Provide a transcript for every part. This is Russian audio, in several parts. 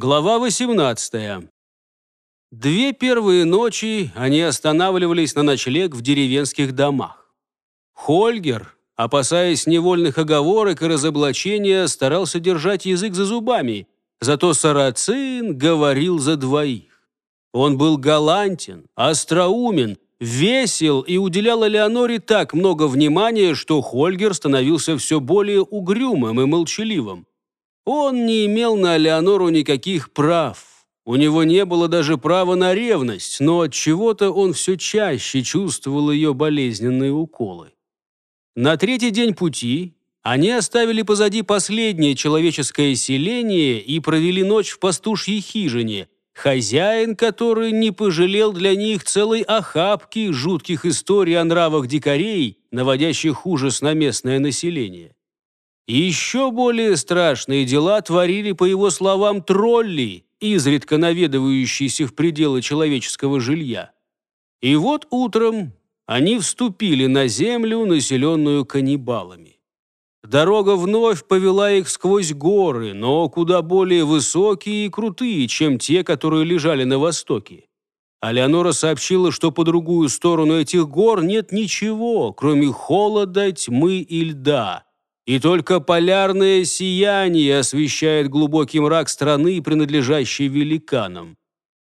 Глава 18. Две первые ночи они останавливались на ночлег в деревенских домах. Хольгер, опасаясь невольных оговорок и разоблачения, старался держать язык за зубами, зато Сарацин говорил за двоих. Он был галантен, остроумен, весел и уделял Элеоноре так много внимания, что Хольгер становился все более угрюмым и молчаливым. Он не имел на Леонору никаких прав. У него не было даже права на ревность, но от чего-то он все чаще чувствовал ее болезненные уколы. На третий день пути они оставили позади последнее человеческое селение и провели ночь в пастушьей хижине, хозяин который не пожалел для них целой охапки жутких историй о нравах дикарей, наводящих ужас на местное население. Еще более страшные дела творили, по его словам, тролли, изредка наведывающиеся в пределы человеческого жилья. И вот утром они вступили на землю, населенную каннибалами. Дорога вновь повела их сквозь горы, но куда более высокие и крутые, чем те, которые лежали на востоке. А Леонора сообщила, что по другую сторону этих гор нет ничего, кроме холода, тьмы и льда – и только полярное сияние освещает глубокий мрак страны, принадлежащей великанам.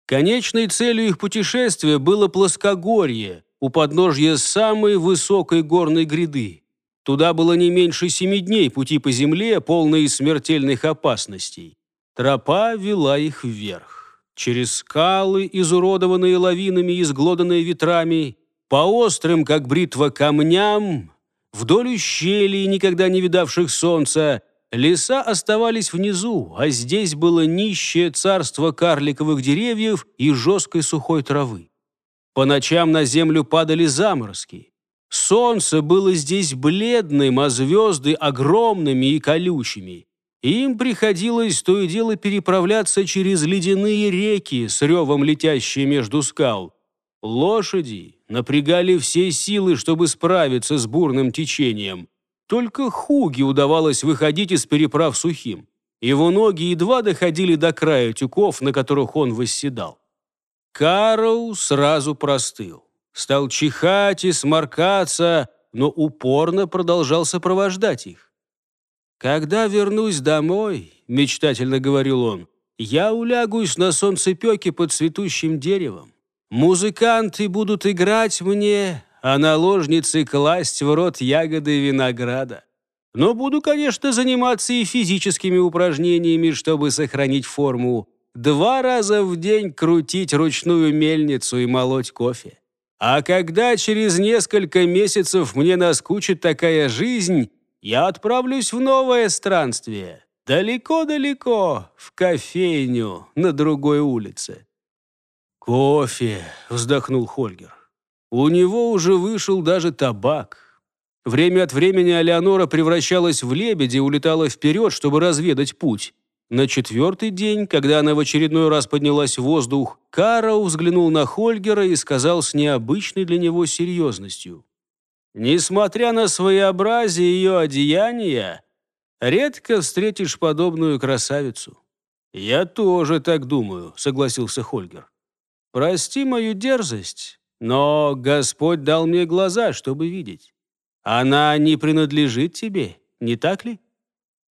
Конечной целью их путешествия было плоскогорье, у подножья самой высокой горной гряды. Туда было не меньше семи дней пути по земле, полной смертельных опасностей. Тропа вела их вверх. Через скалы, изуродованные лавинами и изглоданные ветрами, по острым, как бритва, камням, Вдоль ущелий, никогда не видавших солнца, леса оставались внизу, а здесь было нищее царство карликовых деревьев и жесткой сухой травы. По ночам на землю падали заморозки. Солнце было здесь бледным, а звезды огромными и колючими. Им приходилось то и дело переправляться через ледяные реки с ревом летящие между скал. Лошади напрягали все силы, чтобы справиться с бурным течением. Только Хуги удавалось выходить из переправ сухим. Его ноги едва доходили до края тюков, на которых он восседал. Карл сразу простыл. Стал чихать и сморкаться, но упорно продолжал сопровождать их. «Когда вернусь домой», — мечтательно говорил он, — «я улягусь на солнцепеке под цветущим деревом. Музыканты будут играть мне, а наложницы класть в рот ягоды винограда. Но буду, конечно, заниматься и физическими упражнениями, чтобы сохранить форму. Два раза в день крутить ручную мельницу и молоть кофе. А когда через несколько месяцев мне наскучит такая жизнь, я отправлюсь в новое странствие. Далеко-далеко, в кофейню на другой улице. «Кофе», — вздохнул Хольгер. «У него уже вышел даже табак». Время от времени Алеонора превращалась в лебедя и улетала вперед, чтобы разведать путь. На четвертый день, когда она в очередной раз поднялась в воздух, Карау взглянул на Хольгера и сказал с необычной для него серьезностью. «Несмотря на своеобразие ее одеяния, редко встретишь подобную красавицу». «Я тоже так думаю», — согласился Хольгер. Прости мою дерзость, но Господь дал мне глаза, чтобы видеть. Она не принадлежит тебе, не так ли?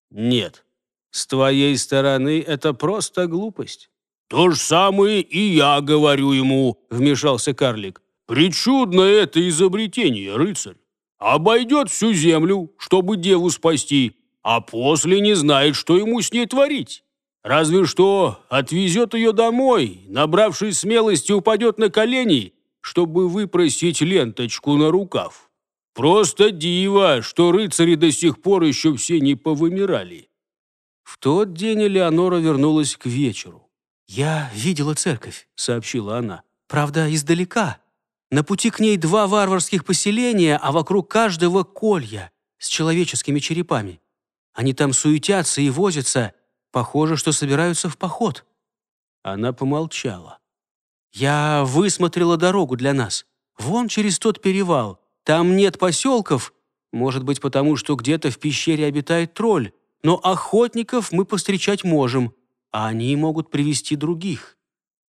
Нет. С твоей стороны это просто глупость. То же самое и я говорю ему, вмешался карлик. Причудное это изобретение, рыцарь. Обойдет всю землю, чтобы деву спасти, а после не знает, что ему с ней творить. Разве что отвезет ее домой, набравшись смелости, упадет на колени, чтобы выпросить ленточку на рукав. Просто диво, что рыцари до сих пор еще все не повымирали. В тот день Элеонора вернулась к вечеру. «Я видела церковь», — сообщила она. «Правда, издалека. На пути к ней два варварских поселения, а вокруг каждого колья с человеческими черепами. Они там суетятся и возятся, Похоже, что собираются в поход». Она помолчала. «Я высмотрела дорогу для нас. Вон через тот перевал. Там нет поселков. Может быть, потому что где-то в пещере обитает тролль. Но охотников мы повстречать можем. а они могут привести других.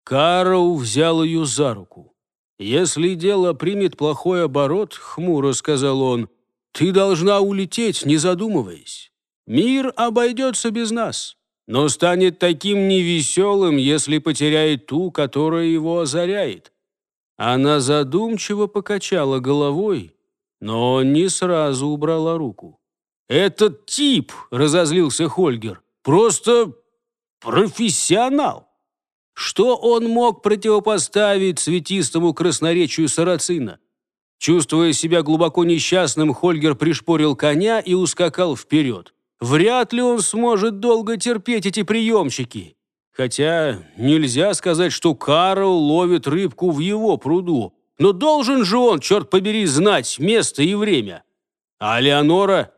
Карл взял ее за руку. «Если дело примет плохой оборот, — хмуро сказал он, — ты должна улететь, не задумываясь. Мир обойдется без нас, но станет таким невеселым, если потеряет ту, которая его озаряет». Она задумчиво покачала головой, но не сразу убрала руку. «Этот тип, — разозлился Хольгер, — просто профессионал. Что он мог противопоставить цветистому красноречию сарацина? Чувствуя себя глубоко несчастным, Хольгер пришпорил коня и ускакал вперед. Вряд ли он сможет долго терпеть эти приемщики. Хотя нельзя сказать, что Карл ловит рыбку в его пруду. Но должен же он, черт побери, знать место и время. А Леонора?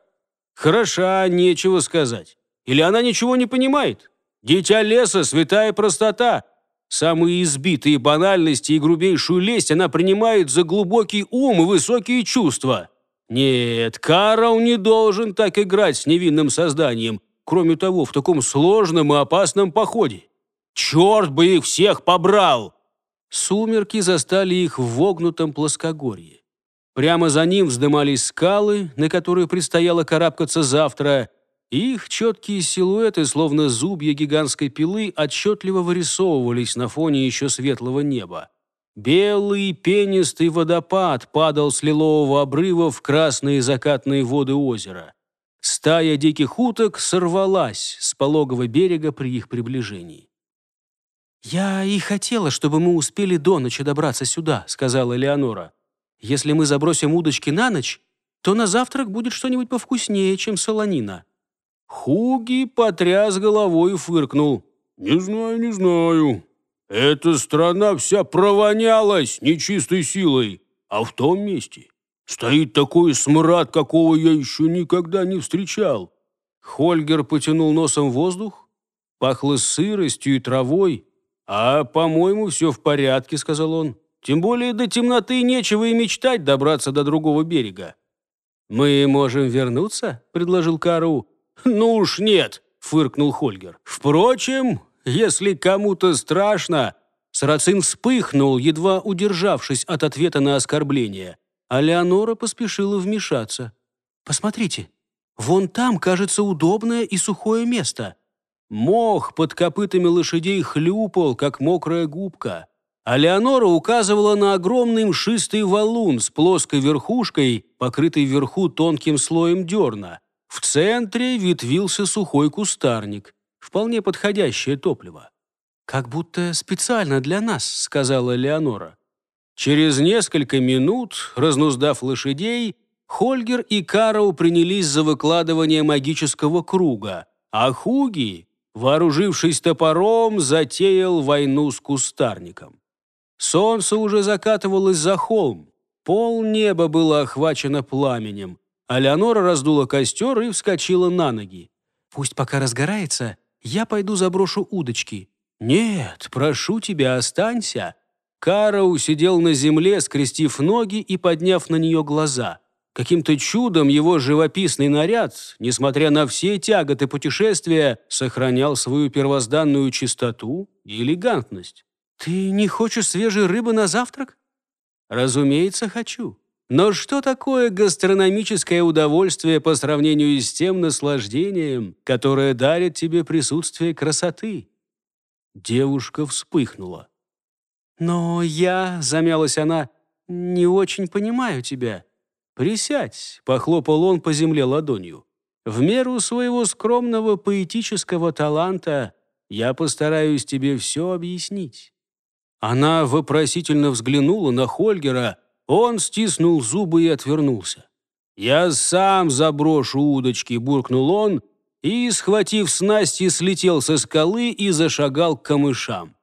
Хороша, нечего сказать. Или она ничего не понимает? Дитя леса, святая простота. Самые избитые банальности и грубейшую лесть она принимает за глубокий ум и высокие чувства. Нет, Карл не должен так играть с невинным созданием. Кроме того, в таком сложном и опасном походе. Черт бы их всех побрал! Сумерки застали их в вогнутом плоскогорье. Прямо за ним вздымались скалы, на которые предстояло карабкаться завтра, их четкие силуэты, словно зубья гигантской пилы, отчетливо вырисовывались на фоне еще светлого неба. Белый пенистый водопад падал с лилового обрыва в красные закатные воды озера. Стая диких уток сорвалась с пологого берега при их приближении. «Я и хотела, чтобы мы успели до ночи добраться сюда», — сказала Элеонора. «Если мы забросим удочки на ночь, то на завтрак будет что-нибудь повкуснее, чем солонина». Хуги потряс головой и фыркнул. «Не знаю, не знаю. Эта страна вся провонялась нечистой силой, а в том месте стоит такой смрад, какого я еще никогда не встречал». Хольгер потянул носом воздух, пахло сыростью и травой. «А, по-моему, все в порядке», — сказал он. «Тем более до темноты нечего и мечтать добраться до другого берега». «Мы можем вернуться?» — предложил Кару. «Ну уж нет», — фыркнул Хольгер. «Впрочем, если кому-то страшно...» Сарацин вспыхнул, едва удержавшись от ответа на оскорбление. А Леонора поспешила вмешаться. «Посмотрите, вон там, кажется, удобное и сухое место». Мох под копытами лошадей хлюпал, как мокрая губка. А Леонора указывала на огромный мшистый валун с плоской верхушкой, покрытый вверху тонким слоем дерна. В центре ветвился сухой кустарник, вполне подходящее топливо. «Как будто специально для нас», — сказала Леонора. Через несколько минут, разнуздав лошадей, Хольгер и Карл принялись за выкладывание магического круга, а Хуги, вооружившись топором, затеял войну с кустарником. Солнце уже закатывалось за холм, пол неба было охвачено пламенем, а Леонора раздула костер и вскочила на ноги. «Пусть пока разгорается, я пойду заброшу удочки». «Нет, прошу тебя, останься». Карау сидел на земле, скрестив ноги и подняв на нее глаза. Каким-то чудом его живописный наряд, несмотря на все тяготы путешествия, сохранял свою первозданную чистоту и элегантность. «Ты не хочешь свежей рыбы на завтрак?» «Разумеется, хочу. Но что такое гастрономическое удовольствие по сравнению с тем наслаждением, которое дарит тебе присутствие красоты? Девушка вспыхнула. «Но я», — замялась она, — «не очень понимаю тебя». «Присядь», — похлопал он по земле ладонью. «В меру своего скромного поэтического таланта я постараюсь тебе все объяснить». Она вопросительно взглянула на Хольгера, он стиснул зубы и отвернулся. «Я сам заброшу удочки», — буркнул он, и, схватив снасти, слетел со скалы и зашагал к камышам.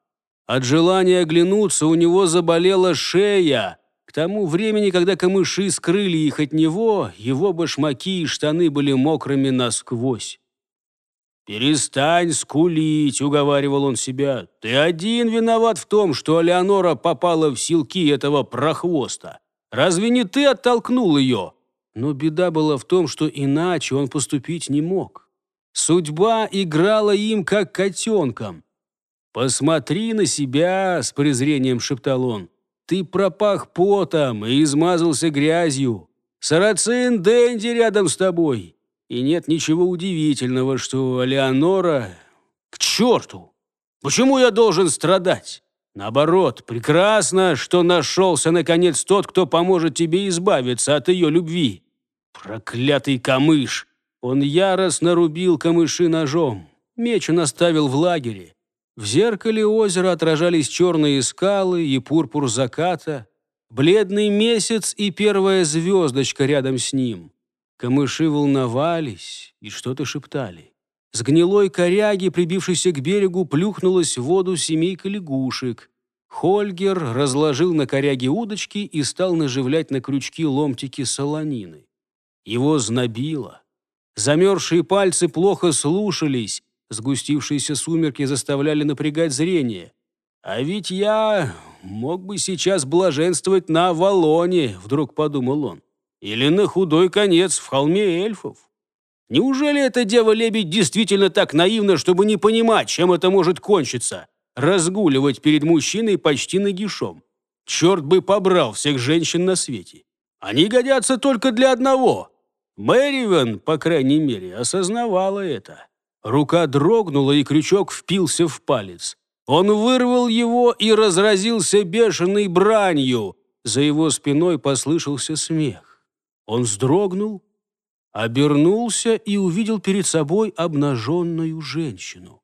От желания оглянуться у него заболела шея. К тому времени, когда камыши скрыли их от него, его башмаки и штаны были мокрыми насквозь. «Перестань скулить», — уговаривал он себя. «Ты один виноват в том, что Леонора попала в силки этого прохвоста. Разве не ты оттолкнул ее?» Но беда была в том, что иначе он поступить не мог. Судьба играла им, как котенком. «Посмотри на себя!» — с презрением шептал он. «Ты пропах потом и измазался грязью. Сарацин Дэнди рядом с тобой. И нет ничего удивительного, что Леонора... К черту! Почему я должен страдать? Наоборот, прекрасно, что нашелся, наконец, тот, кто поможет тебе избавиться от ее любви. Проклятый камыш! Он яростно рубил камыши ножом. Меч он оставил в лагере. В зеркале озера отражались черные скалы и пурпур заката, бледный месяц и первая звездочка рядом с ним. Камыши волновались и что-то шептали. С гнилой коряги, прибившейся к берегу, плюхнулась в воду семейка лягушек. Хольгер разложил на коряге удочки и стал наживлять на крючки ломтики солонины. Его знобило. Замерзшие пальцы плохо слушались, Сгустившиеся сумерки заставляли напрягать зрение. «А ведь я мог бы сейчас блаженствовать на Авалоне», — вдруг подумал он. «Или на худой конец в холме эльфов. Неужели эта дева-лебедь действительно так наивна, чтобы не понимать, чем это может кончиться? Разгуливать перед мужчиной почти нагишом. Черт бы побрал всех женщин на свете. Они годятся только для одного. Мэривен, по крайней мере, осознавала это. Рука дрогнула, и крючок впился в палец. Он вырвал его и разразился бешеной бранью. За его спиной послышался смех. Он вздрогнул, обернулся и увидел перед собой обнаженную женщину.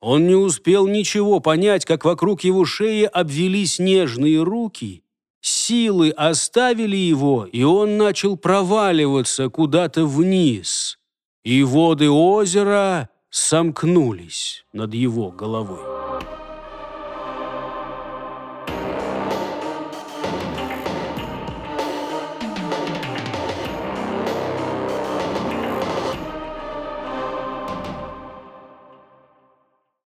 Он не успел ничего понять, как вокруг его шеи обвелись нежные руки. Силы оставили его, и он начал проваливаться куда-то вниз. И воды озера сомкнулись над его головой.